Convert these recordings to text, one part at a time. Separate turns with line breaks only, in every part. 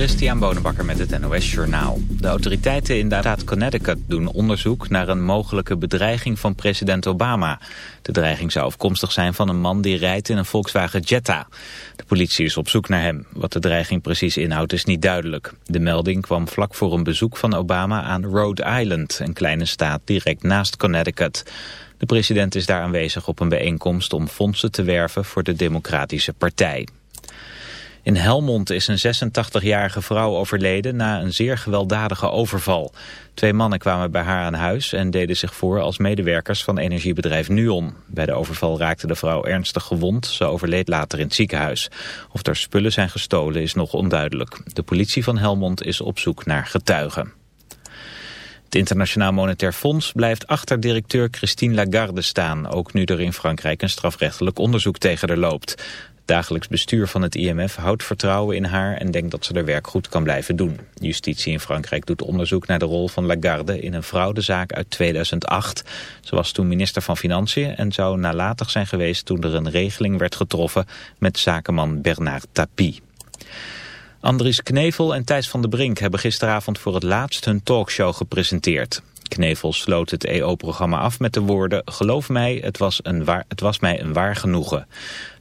Christian Bonenbakker met het NOS Journaal. De autoriteiten in de staat Connecticut doen onderzoek naar een mogelijke bedreiging van president Obama. De dreiging zou afkomstig zijn van een man die rijdt in een Volkswagen Jetta. De politie is op zoek naar hem. Wat de dreiging precies inhoudt is niet duidelijk. De melding kwam vlak voor een bezoek van Obama aan Rhode Island, een kleine staat direct naast Connecticut. De president is daar aanwezig op een bijeenkomst om fondsen te werven voor de Democratische Partij. In Helmond is een 86-jarige vrouw overleden na een zeer gewelddadige overval. Twee mannen kwamen bij haar aan huis en deden zich voor als medewerkers van energiebedrijf Nuon. Bij de overval raakte de vrouw ernstig gewond. Ze overleed later in het ziekenhuis. Of er spullen zijn gestolen is nog onduidelijk. De politie van Helmond is op zoek naar getuigen. Het Internationaal Monetair Fonds blijft achter directeur Christine Lagarde staan, ook nu er in Frankrijk een strafrechtelijk onderzoek tegen haar loopt dagelijks bestuur van het IMF houdt vertrouwen in haar en denkt dat ze haar werk goed kan blijven doen. Justitie in Frankrijk doet onderzoek naar de rol van Lagarde in een fraudezaak uit 2008. Ze was toen minister van Financiën en zou nalatig zijn geweest toen er een regeling werd getroffen met zakenman Bernard Tapie. Andries Knevel en Thijs van der Brink hebben gisteravond voor het laatst hun talkshow gepresenteerd. Knevel sloot het EO-programma af met de woorden... geloof mij, het was, een het was mij een waar genoegen.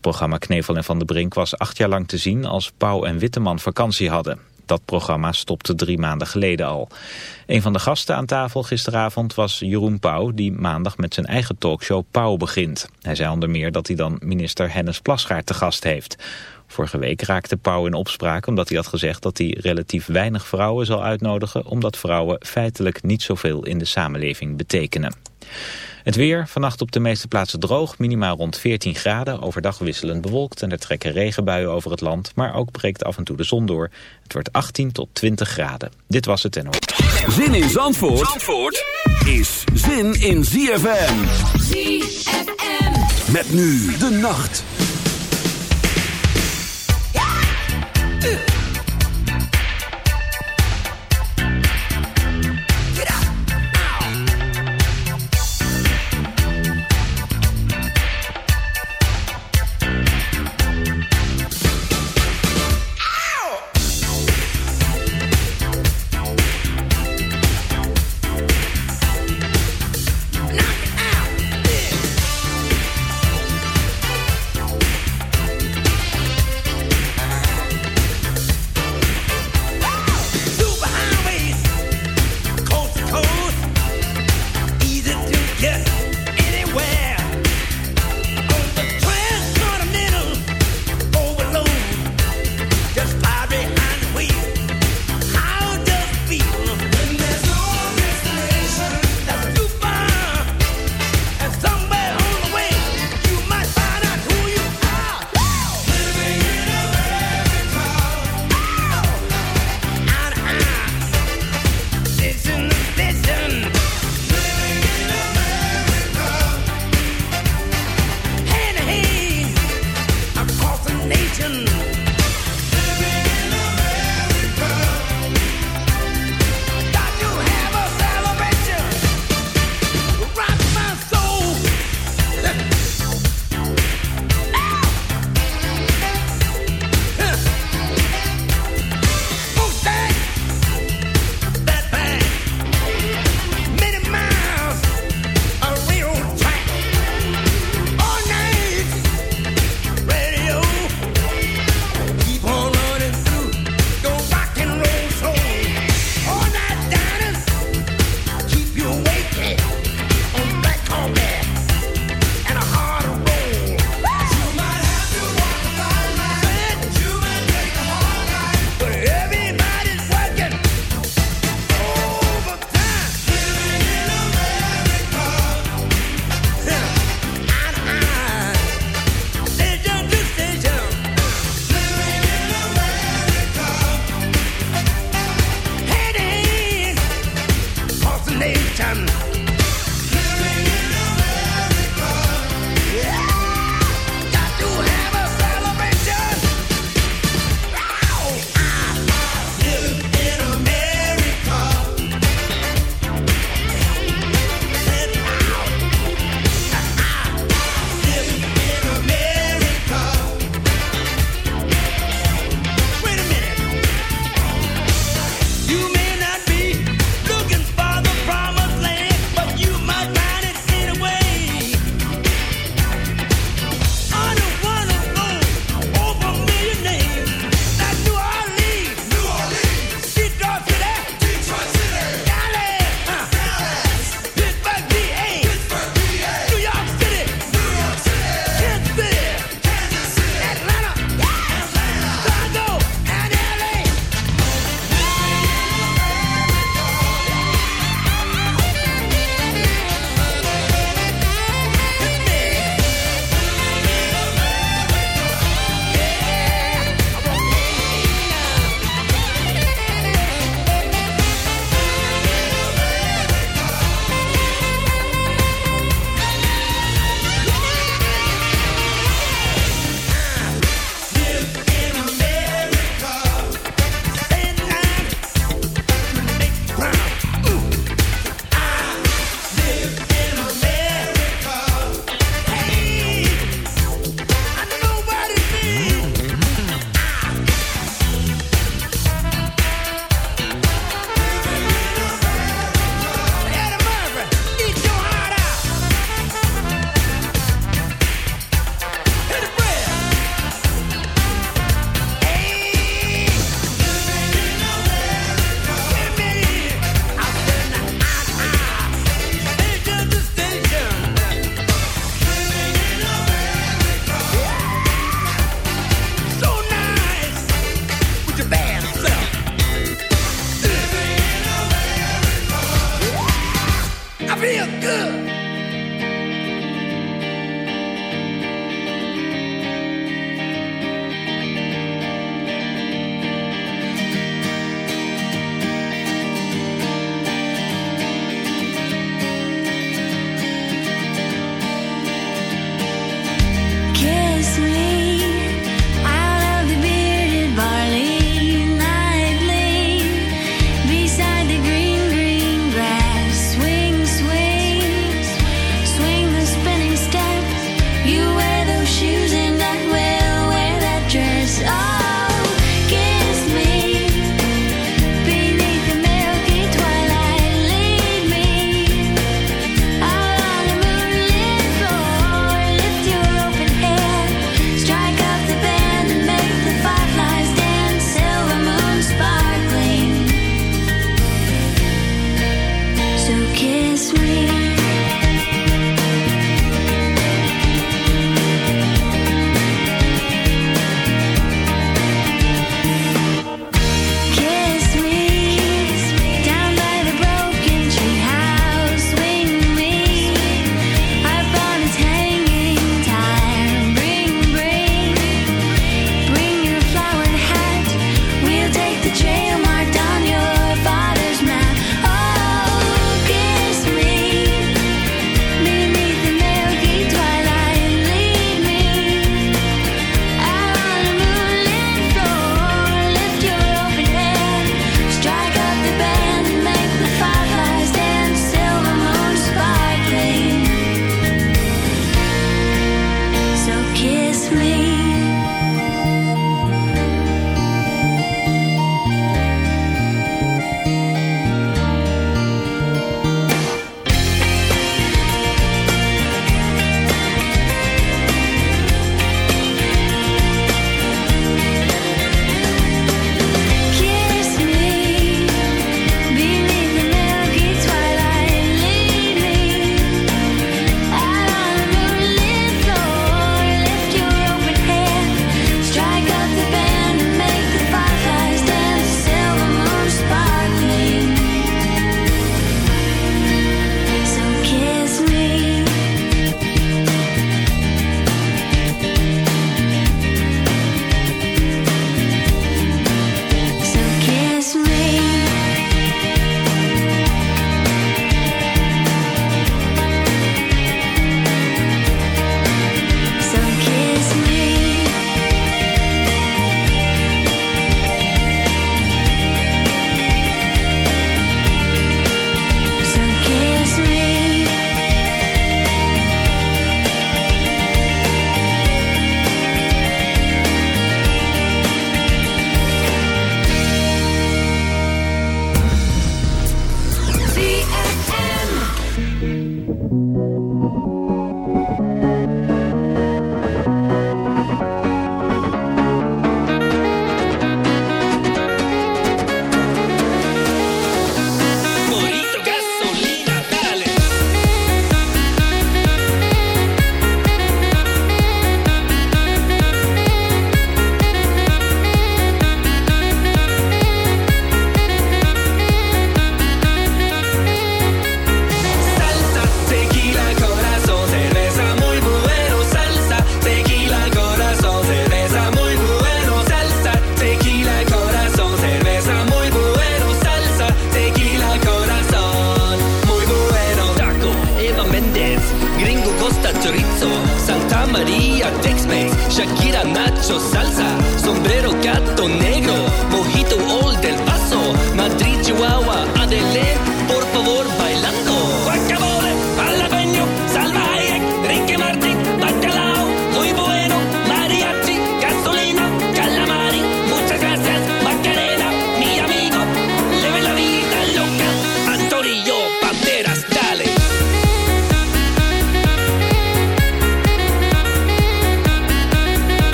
Het programma Knevel en Van der Brink was acht jaar lang te zien... als Pauw en Witteman vakantie hadden. Dat programma stopte drie maanden geleden al. Een van de gasten aan tafel gisteravond was Jeroen Pauw... die maandag met zijn eigen talkshow Pauw begint. Hij zei onder meer dat hij dan minister Hennis Plasgaard te gast heeft... Vorige week raakte Pauw in opspraak omdat hij had gezegd dat hij relatief weinig vrouwen zal uitnodigen... omdat vrouwen feitelijk niet zoveel in de samenleving betekenen. Het weer, vannacht op de meeste plaatsen droog, minimaal rond 14 graden. Overdag wisselend bewolkt en er trekken regenbuien over het land. Maar ook breekt af en toe de zon door. Het wordt 18 tot 20 graden. Dit was het en
Zin in Zandvoort, Zandvoort is zin in ZFM. ZFM. Met nu de nacht.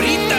Брит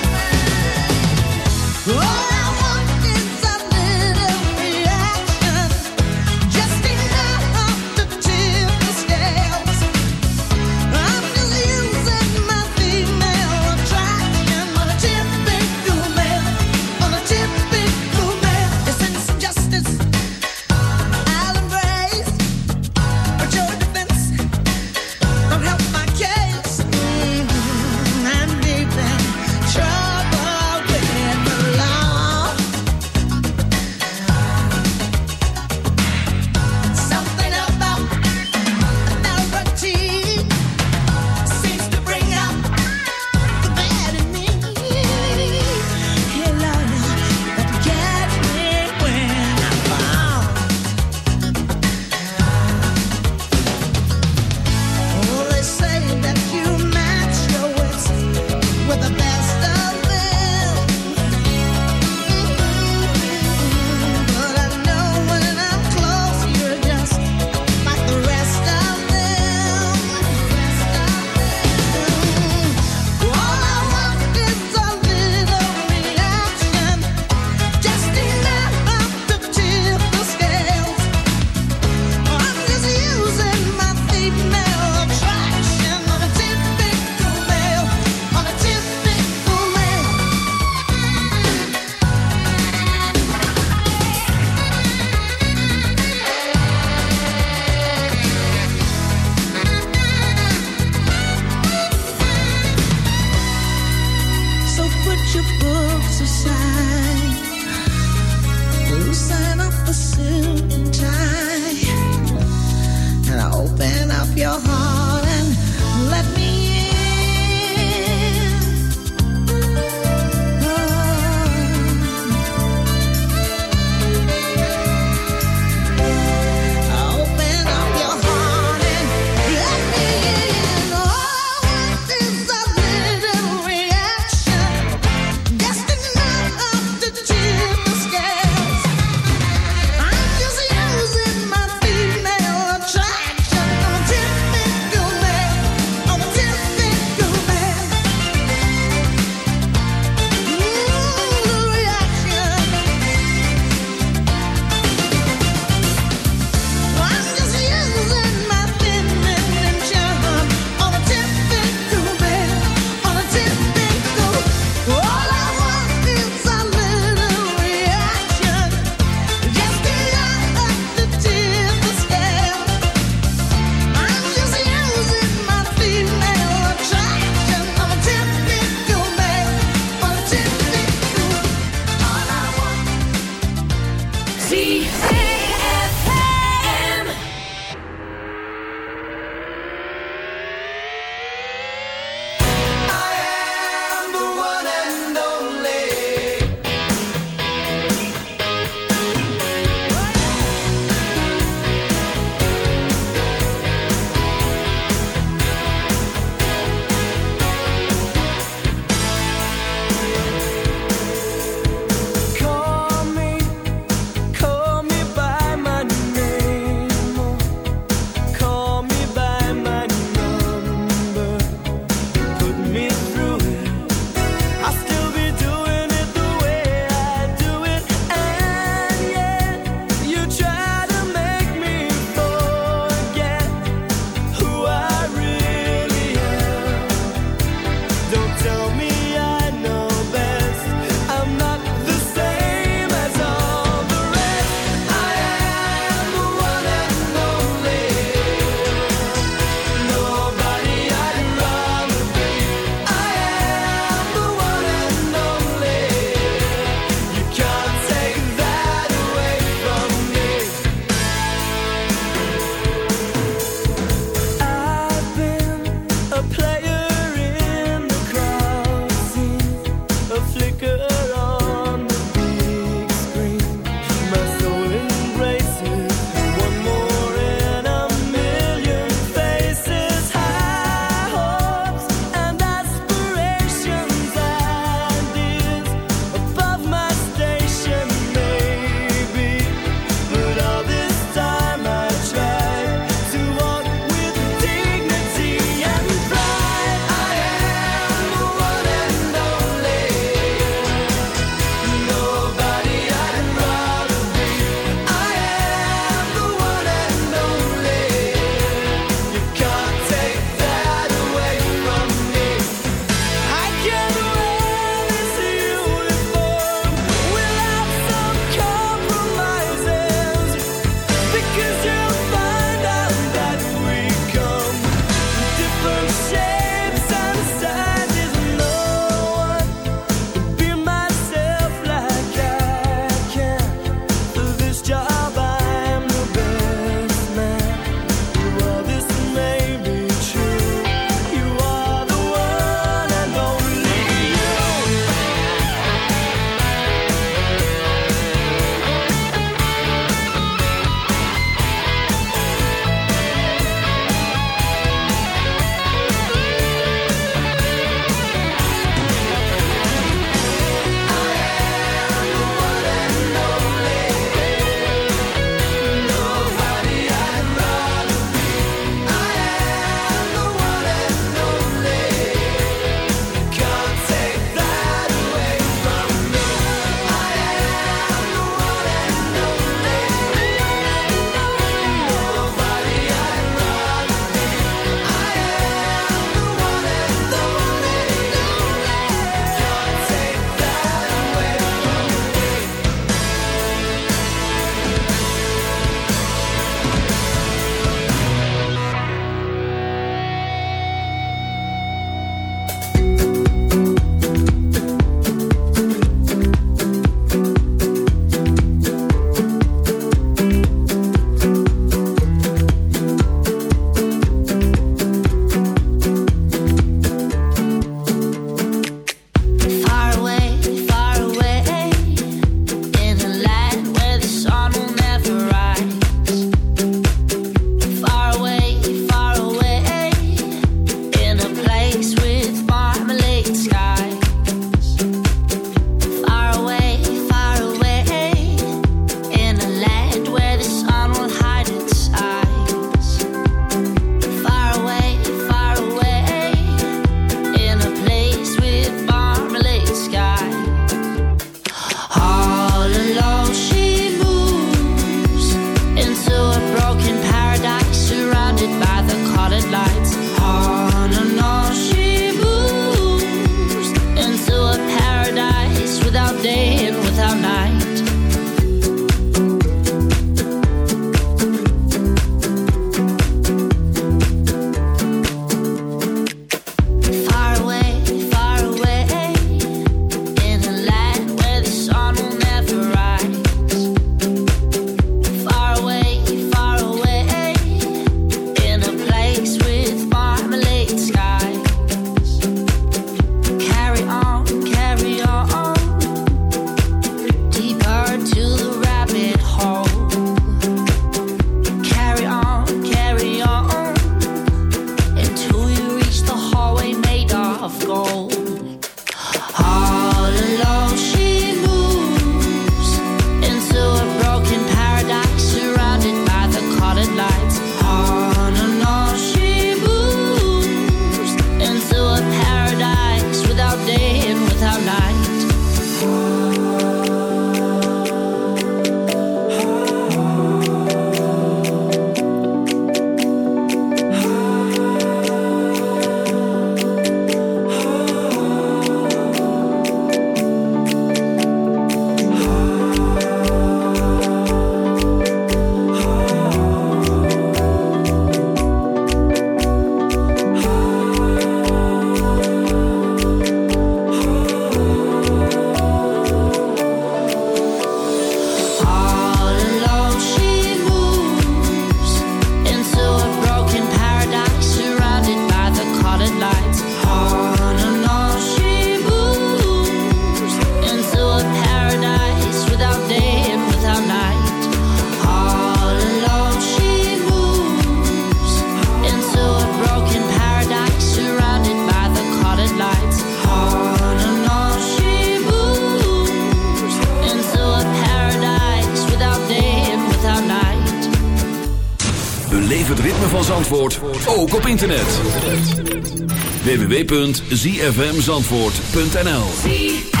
www.zfmzandvoort.nl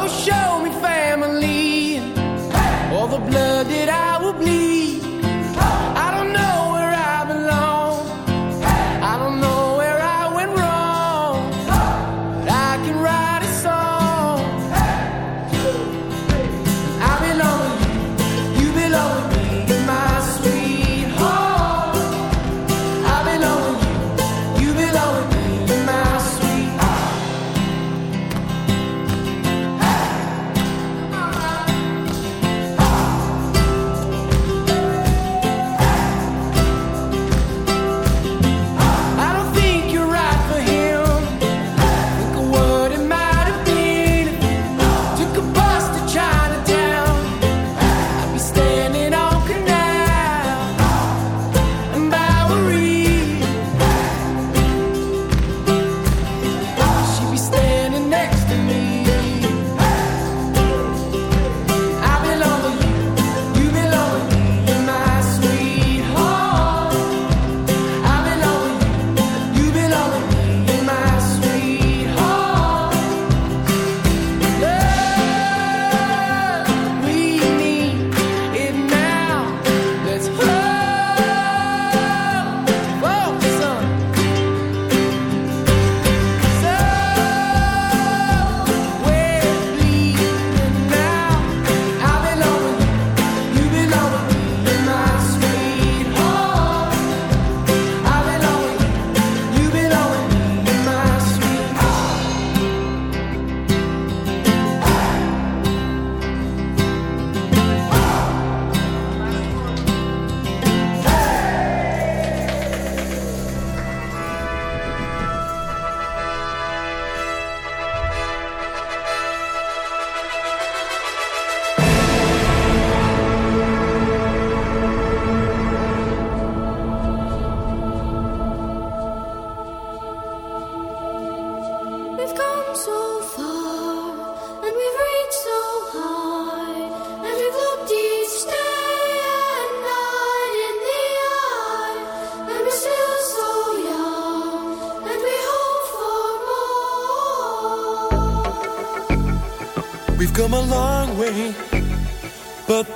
no show.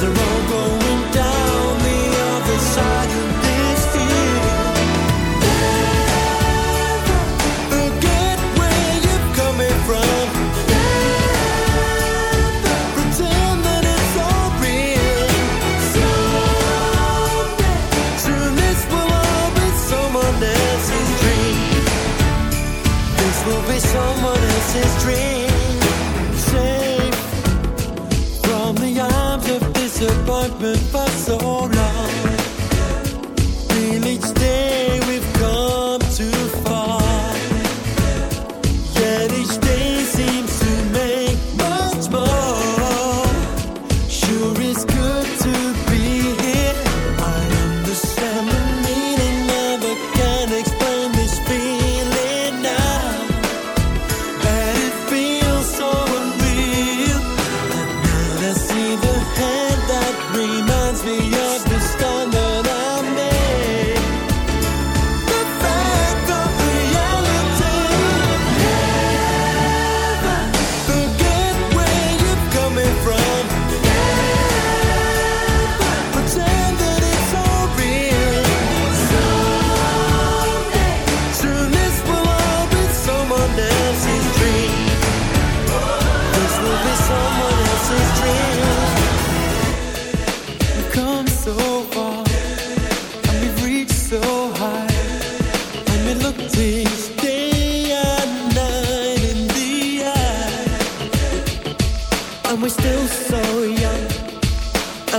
There's a road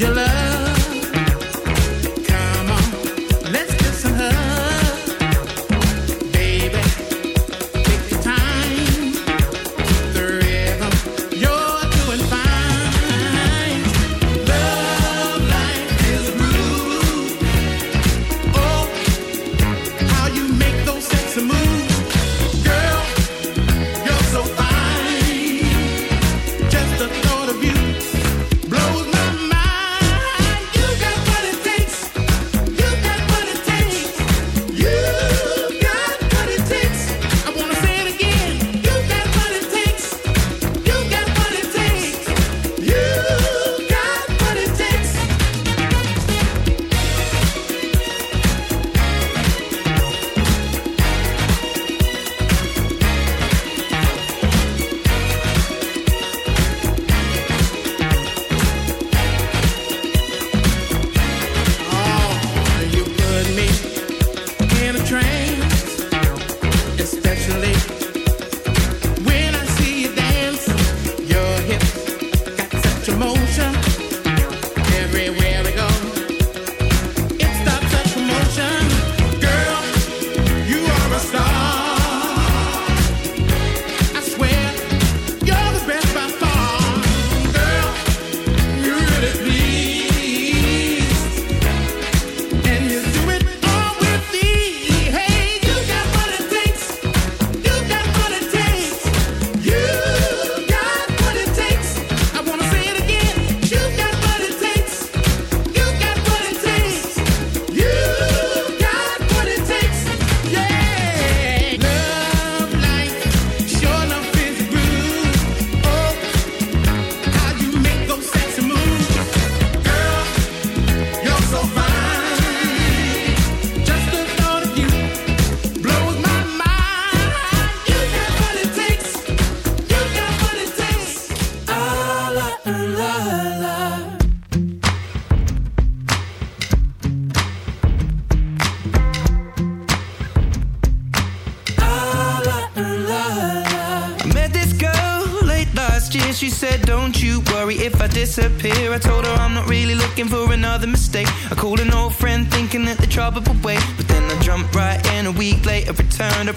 your love.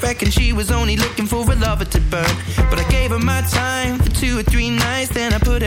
Reckon she was only looking for a lover to burn. But I gave her my time for two or three nights. Then I put it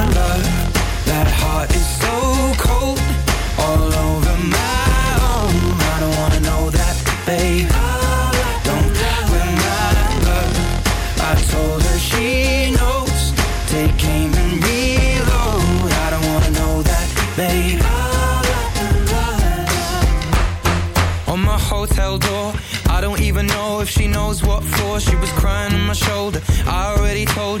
my shoulder.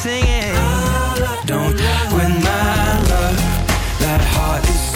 singing. Don't win my love, that heart is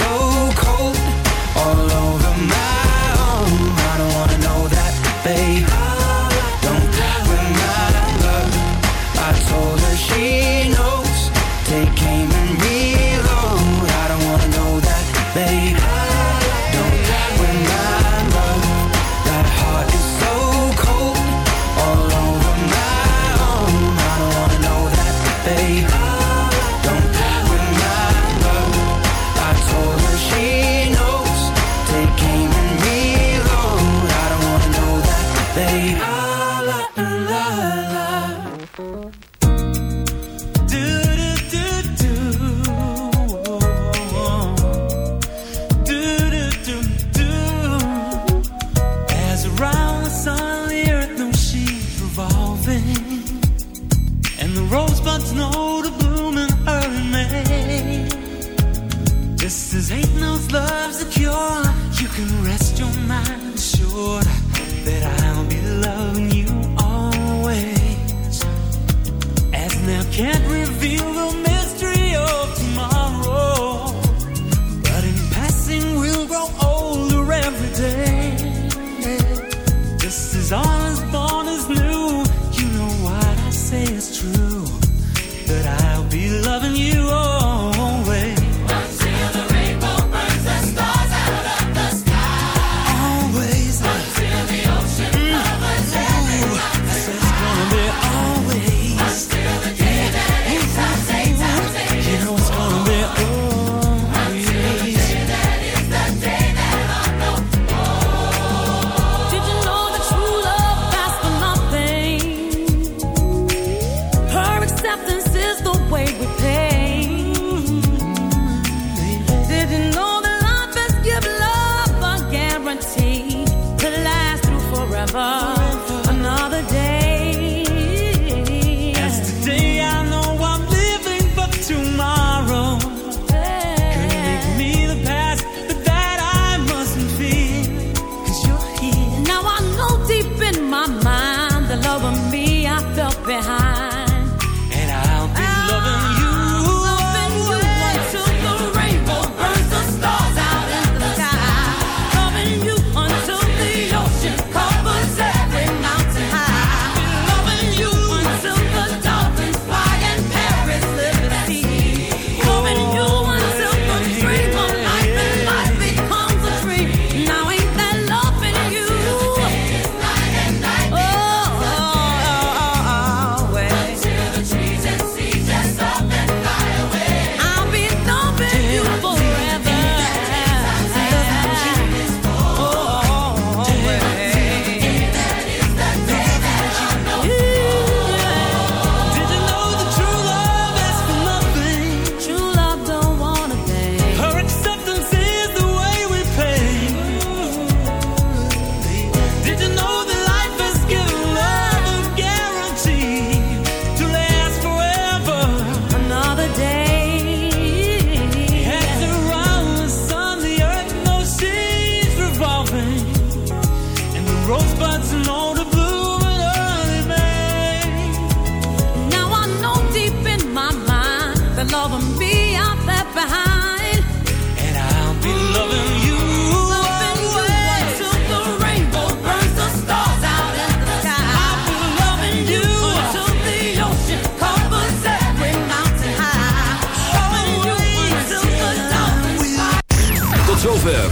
of
a